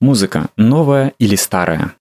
Музыка новая или старая?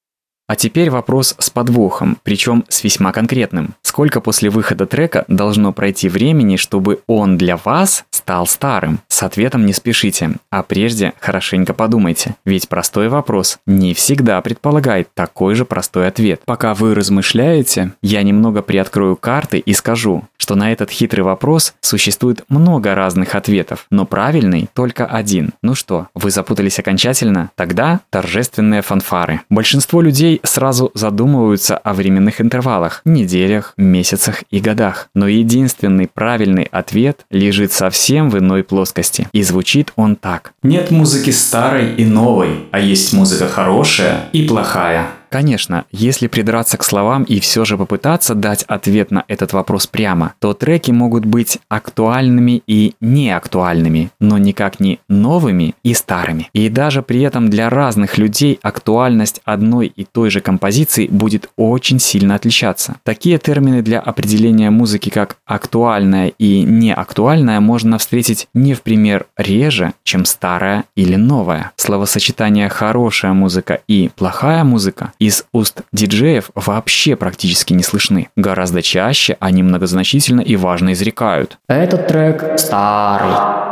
А теперь вопрос с подвохом, причем с весьма конкретным. Сколько после выхода трека должно пройти времени, чтобы он для вас стал старым? С ответом не спешите, а прежде хорошенько подумайте. Ведь простой вопрос не всегда предполагает такой же простой ответ. Пока вы размышляете, я немного приоткрою карты и скажу, что на этот хитрый вопрос существует много разных ответов, но правильный только один. Ну что, вы запутались окончательно? Тогда торжественные фанфары. Большинство людей сразу задумываются о временных интервалах, неделях, месяцах и годах. Но единственный правильный ответ лежит совсем в иной плоскости. И звучит он так. Нет музыки старой и новой, а есть музыка хорошая и плохая. Конечно, если придраться к словам и все же попытаться дать ответ на этот вопрос прямо, то треки могут быть актуальными и неактуальными, но никак не новыми и старыми. И даже при этом для разных людей актуальность одной и той же композиции будет очень сильно отличаться. Такие термины для определения музыки как актуальная и неактуальная можно встретить не в пример реже, чем старая или новая. Словосочетание «хорошая музыка» и «плохая музыка» из уст диджеев вообще практически не слышны. Гораздо чаще они многозначительно и важно изрекают. Этот трек старый.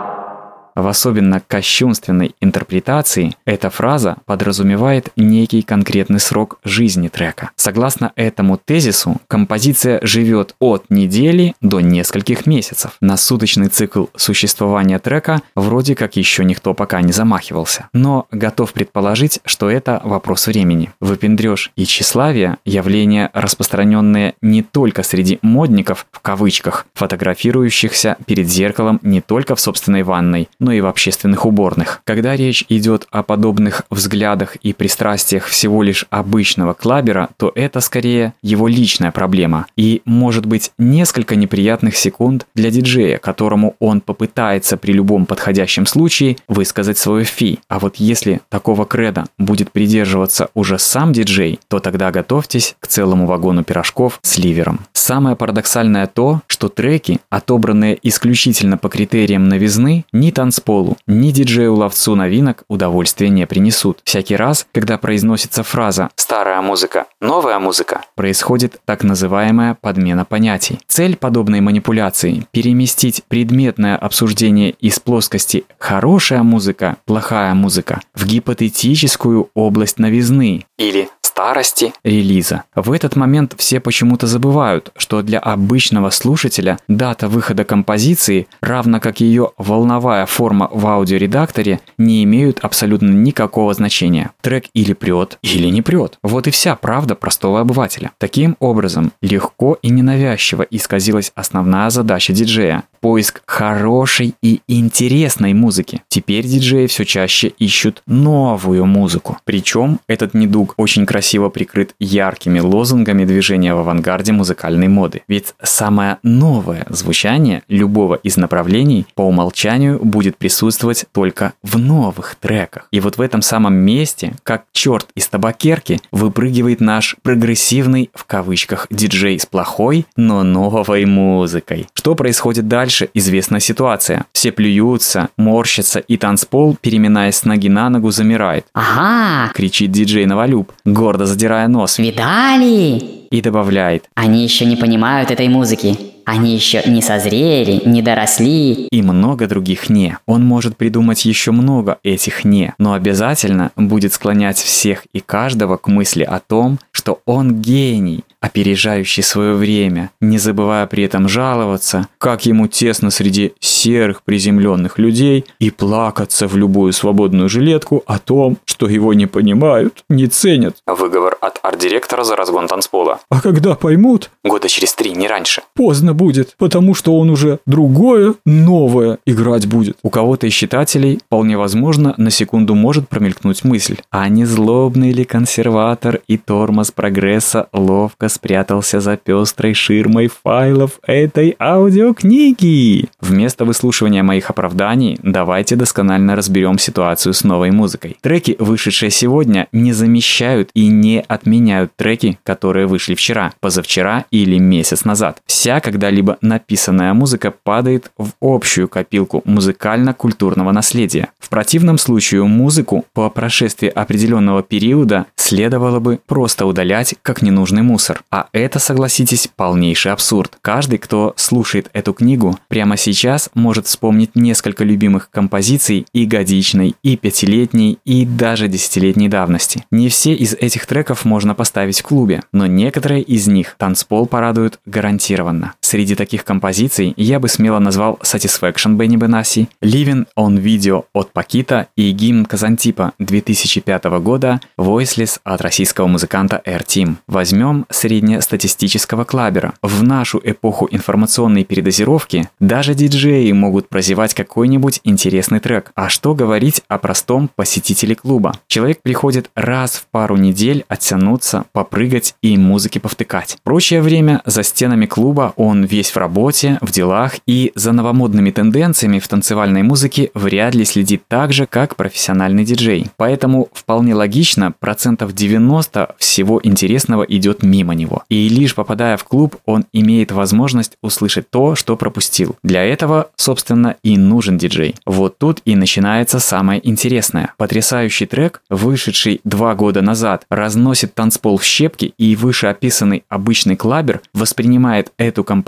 В особенно кощунственной интерпретации эта фраза подразумевает некий конкретный срок жизни трека. Согласно этому тезису, композиция живет от недели до нескольких месяцев. На суточный цикл существования трека вроде как еще никто пока не замахивался. Но готов предположить, что это вопрос времени. Выпендреж и тщеславие – явления, распространенные не только среди «модников», в кавычках, фотографирующихся перед зеркалом не только в собственной ванной, но и в общественных уборных. Когда речь идет о подобных взглядах и пристрастиях всего лишь обычного клабера, то это скорее его личная проблема и может быть несколько неприятных секунд для диджея, которому он попытается при любом подходящем случае высказать свое фи. А вот если такого креда будет придерживаться уже сам диджей, то тогда готовьтесь к целому вагону пирожков с ливером. Самое парадоксальное то, что треки, отобранные исключительно по критериям новизны, ни танцевальные танцполу, ни диджею-ловцу новинок удовольствия не принесут. Всякий раз, когда произносится фраза «старая музыка, новая музыка», происходит так называемая подмена понятий. Цель подобной манипуляции – переместить предметное обсуждение из плоскости «хорошая музыка, плохая музыка» в гипотетическую область новизны или старости релиза. В этот момент все почему-то забывают, что для обычного слушателя дата выхода композиции, равно как ее волновая форма в аудиоредакторе, не имеют абсолютно никакого значения. Трек или прет, или не прет. Вот и вся правда простого обывателя. Таким образом, легко и ненавязчиво исказилась основная задача диджея поиск хорошей и интересной музыки. Теперь диджеи все чаще ищут новую музыку. Причем этот недуг очень красиво прикрыт яркими лозунгами движения в авангарде музыкальной моды. Ведь самое новое звучание любого из направлений по умолчанию будет присутствовать только в новых треках. И вот в этом самом месте, как черт из табакерки, выпрыгивает наш прогрессивный в кавычках диджей с плохой, но новой музыкой. Что происходит дальше? Дальше известна ситуация. Все плюются, морщатся, и танцпол, переминаясь с ноги на ногу, замирает. «Ага!» – кричит диджей Новолюб, гордо задирая нос. «Видали?» И добавляет. «Они еще не понимают этой музыки. Они еще не созрели, не доросли. И много других «не». Он может придумать еще много этих «не», но обязательно будет склонять всех и каждого к мысли о том, что он гений, опережающий свое время, не забывая при этом жаловаться, как ему тесно среди серых приземленных людей и плакаться в любую свободную жилетку о том, что его не понимают, не ценят. Выговор от арт-директора за разгон танцпола. А когда поймут? Года через три, не раньше. Поздно будет, потому что он уже другое, новое играть будет. У кого-то из читателей, вполне возможно, на секунду может промелькнуть мысль, а не злобный ли консерватор и тормоз прогресса ловко спрятался за пестрой ширмой файлов этой аудиокниги. Вместо выслушивания моих оправданий, давайте досконально разберем ситуацию с новой музыкой. Треки, вышедшие сегодня, не замещают и не отменяют треки, которые вышли вчера, позавчера или месяц назад. Вся когда когда-либо написанная музыка падает в общую копилку музыкально-культурного наследия. В противном случае музыку по прошествии определенного периода следовало бы просто удалять как ненужный мусор. А это, согласитесь, полнейший абсурд. Каждый, кто слушает эту книгу, прямо сейчас может вспомнить несколько любимых композиций и годичной, и пятилетней, и даже десятилетней давности. Не все из этих треков можно поставить в клубе, но некоторые из них танцпол порадуют гарантированно. Среди таких композиций я бы смело назвал Satisfaction Бенни Бенаси, Living on Video от Пакита и гимн Казантипа 2005 года Voiceless от российского музыканта Air Team. Возьмем среднестатистического клабера. В нашу эпоху информационной передозировки даже диджеи могут прозевать какой-нибудь интересный трек. А что говорить о простом посетителе клуба? Человек приходит раз в пару недель оттянуться, попрыгать и музыки повтыкать. Прочее время за стенами клуба он весь в работе, в делах и за новомодными тенденциями в танцевальной музыке вряд ли следит так же, как профессиональный диджей. Поэтому вполне логично, процентов 90 всего интересного идет мимо него. И лишь попадая в клуб, он имеет возможность услышать то, что пропустил. Для этого, собственно, и нужен диджей. Вот тут и начинается самое интересное. Потрясающий трек, вышедший два года назад, разносит танцпол в щепки и вышеописанный обычный клабер воспринимает эту композицию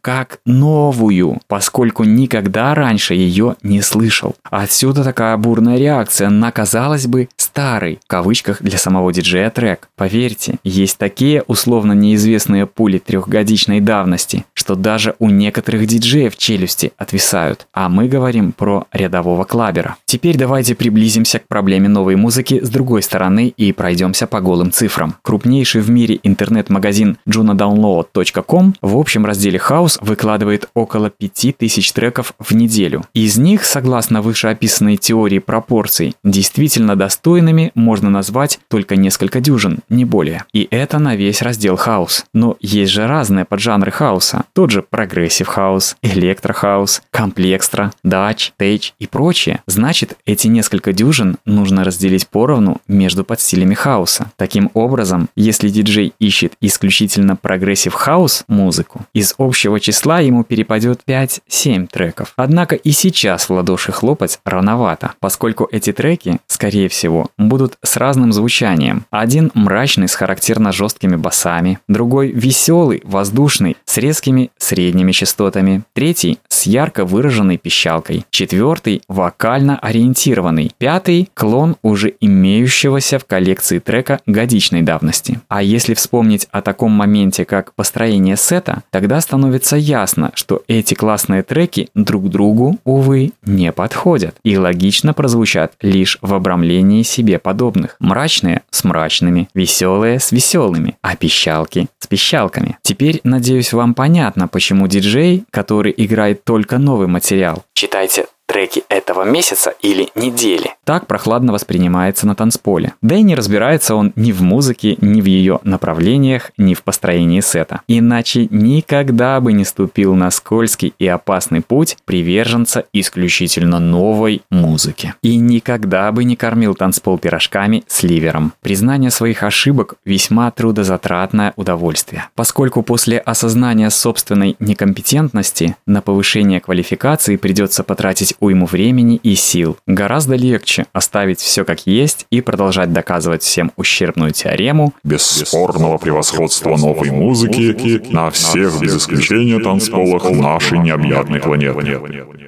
как новую, поскольку никогда раньше ее не слышал. Отсюда такая бурная реакция на, казалось бы, старый, в кавычках для самого диджея трек. Поверьте, есть такие условно неизвестные пули трехгодичной давности, что даже у некоторых диджеев челюсти отвисают. А мы говорим про рядового клабера. Теперь давайте приблизимся к проблеме новой музыки с другой стороны и пройдемся по голым цифрам. Крупнейший в мире интернет-магазин junadownload.com в общем разделе House выкладывает около 5000 треков в неделю. Из них, согласно вышеописанной теории пропорций, действительно достойными можно назвать только несколько дюжин, не более. И это на весь раздел House. Но есть же разные поджанры хауса. Тот же progressive house, electro house, complextro, Dutch, tech и прочее. Значит, эти несколько дюжин нужно разделить поровну между подстилями хауса. Таким образом, если диджей ищет исключительно progressive house музыку, из общего числа ему перепадет 5-7 треков. Однако и сейчас в ладоши хлопать рановато, поскольку эти треки, скорее всего, будут с разным звучанием. Один мрачный с характерно жесткими басами, другой веселый, воздушный, с резкими средними частотами, третий с ярко выраженной пищалкой, четвертый вокально ориентированный, пятый клон уже имеющегося в коллекции трека годичной давности. А если вспомнить о таком моменте, как построение сета, тогда становится ясно, что эти классные треки друг другу, увы, не подходят и логично прозвучат лишь в обрамлении себе подобных. Мрачные с мрачными, веселые с веселыми, а пищалки с пищалками. Теперь, надеюсь, вам понятно, почему диджей, который играет только новый материал, Читайте треки этого месяца или недели. так прохладно воспринимается на танцполе. Да и не разбирается он ни в музыке, ни в ее направлениях, ни в построении сета. Иначе никогда бы не ступил на скользкий и опасный путь приверженца исключительно новой музыки. И никогда бы не кормил танцпол пирожками с ливером. Признание своих ошибок весьма трудозатратное удовольствие, поскольку после осознания собственной некомпетентности на повышение квалификации придется потратить уйму времени и сил. Гораздо легче оставить все как есть и продолжать доказывать всем ущербную теорему бесспорного превосходства новой музыки на всех без исключения танцполах нашей необъятной планеты.